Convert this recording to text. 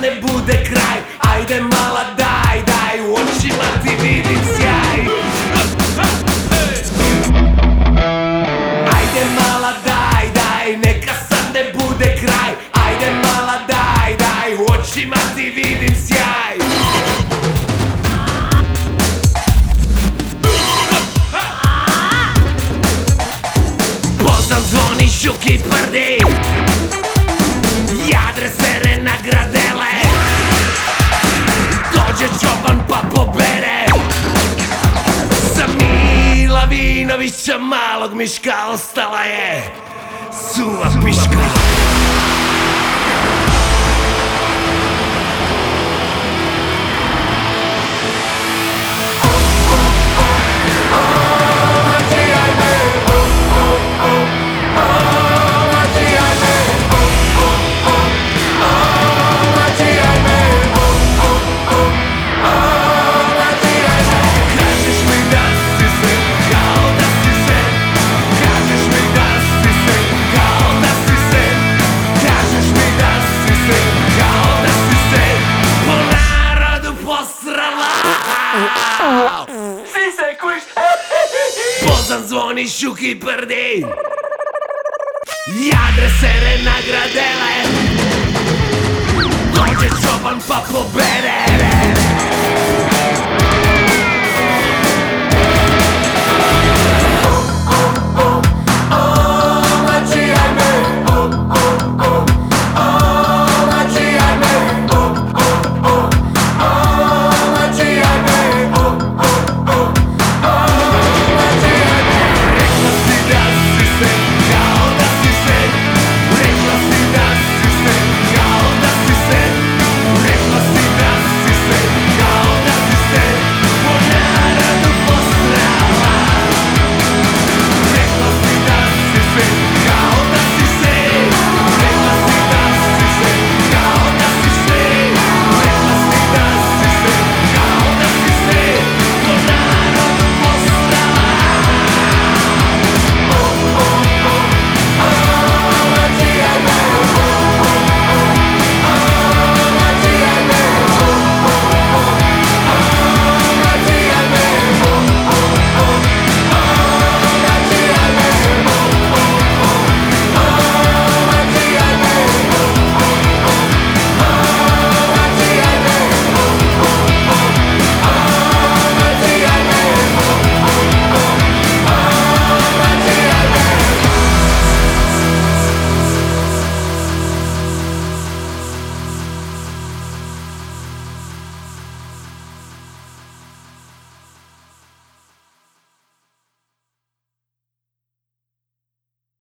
ne bude kraj. Ajde mala daj, daj u očima ti vidim sjaj. Ajde mala daj, daj neka sad ne bude kraj. Ajde mala daj, daj u očima ti vidim sjaj. Pozdrav zvoni Šuki Prdi Jadre se renagrade chamá-lo, Miscal, se ela é sua, sua piscal. Si se kuš Pozan zvoni šuki prdi. Jadre sere nagradele